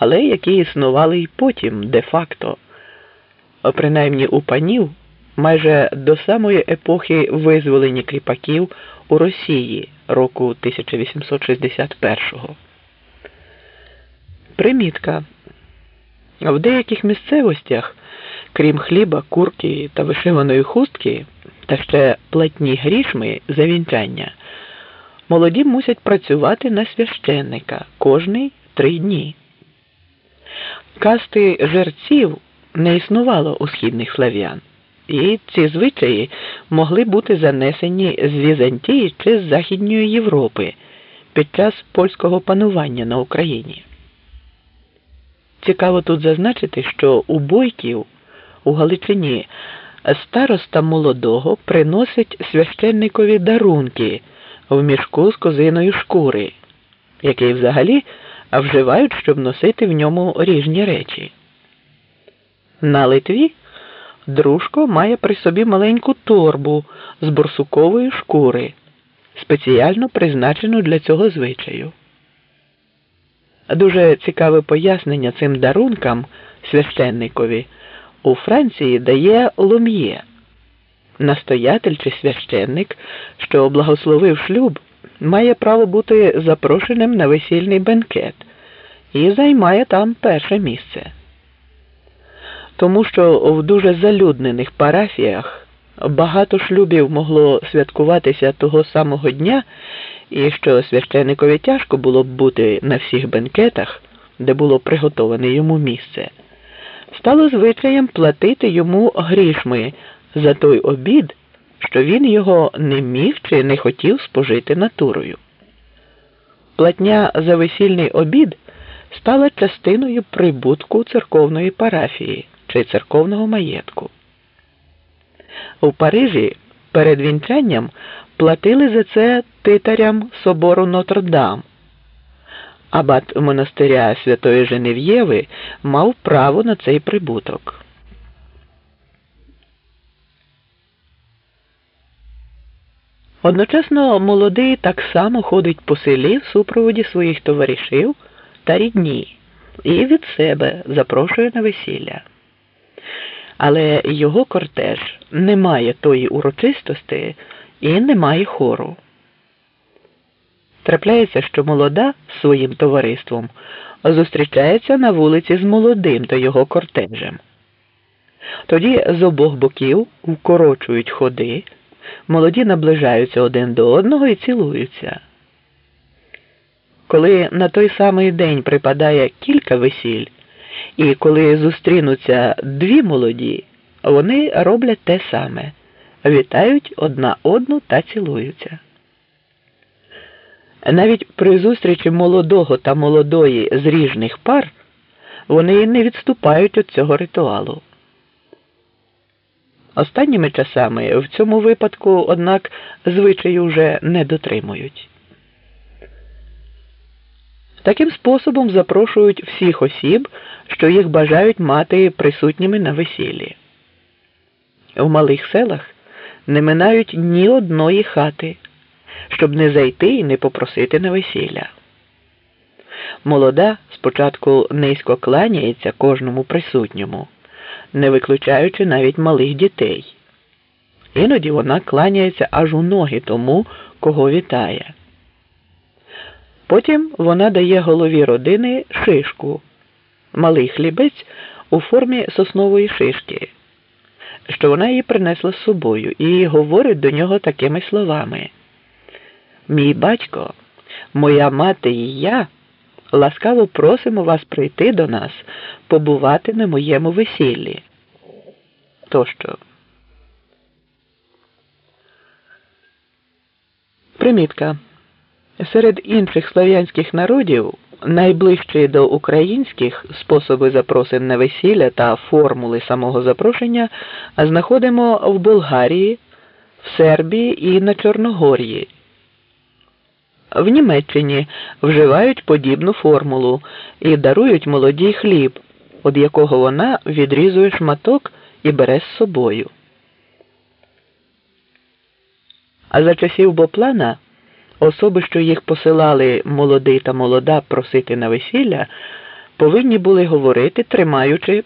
але які існували й потім де-факто. Принаймні у панів майже до самої епохи визволення кріпаків у Росії року 1861-го. Примітка. В деяких місцевостях, крім хліба, курки та вишиваної хустки, та ще платні грішми за вінчання, молоді мусять працювати на священника кожний три дні. Касти жерців не існувало у східних слав'ян, і ці звичаї могли бути занесені з Візантії чи з Західньої Європи під час польського панування на Україні. Цікаво тут зазначити, що у бойків у Галичині староста молодого приносить священникові дарунки в мішку з козиної шкури, який взагалі вживають, щоб носити в ньому ріжні речі. На Литві дружко має при собі маленьку торбу з борсукової шкури, спеціально призначену для цього звичаю. Дуже цікаве пояснення цим дарункам священникові у Франції дає Лом'є. Настоятель чи священник, що благословив шлюб, має право бути запрошеним на весільний бенкет і займає там перше місце. Тому що в дуже залюднених парафіях багато шлюбів могло святкуватися того самого дня, і що священникові тяжко було б бути на всіх бенкетах, де було приготоване йому місце, стало звичаєм платити йому грішми за той обід, що він його не міг чи не хотів спожити натурою. Платня за весільний обід стала частиною прибутку церковної парафії чи церковного маєтку. У Парижі перед вінчанням платили за це титарям собору Нотр-Дам. Абат монастиря Святої Женев'єви мав право на цей прибуток. Одночасно молодий так само ходить по селі в супроводі своїх товаришів та рідні і від себе запрошує на весілля. Але його кортеж не має тої урочистості і не має хору. Трапляється, що молода своїм товариством зустрічається на вулиці з молодим та його кортежем. Тоді з обох боків вкорочують ходи, молоді наближаються один до одного і цілуються. Коли на той самий день припадає кілька весіль, і коли зустрінуться дві молоді, вони роблять те саме вітають одна одну та цілуються. Навіть при зустрічі молодого та молодої з ріжних пар вони не відступають від цього ритуалу. Останніми часами в цьому випадку, однак, звичаю вже не дотримують. Таким способом запрошують всіх осіб, що їх бажають мати присутніми на весіллі. В малих селах не минають ні одної хати, щоб не зайти і не попросити на весілля. Молода спочатку низько кланяється кожному присутньому, не виключаючи навіть малих дітей. Іноді вона кланяється аж у ноги тому, кого вітає. Потім вона дає голові родини шишку, малий хлібець у формі соснової шишки що вона її принесла з собою і говорить до нього такими словами: Мій батько, моя мати і я ласкаво просимо вас прийти до нас, побувати на моєму весіллі. Тощо. Примітка. Серед інших слов'янських народів найближчі до українських способи запросин на весілля та формули самого запрошення знаходимо в Болгарії, в Сербії і на Чорногорії. В Німеччині вживають подібну формулу і дарують молодій хліб, від якого вона відрізує шматок і бере з собою. А за часів Боплана Особи, що їх посилали молодий та молода просити на весілля, повинні були говорити, тримаючи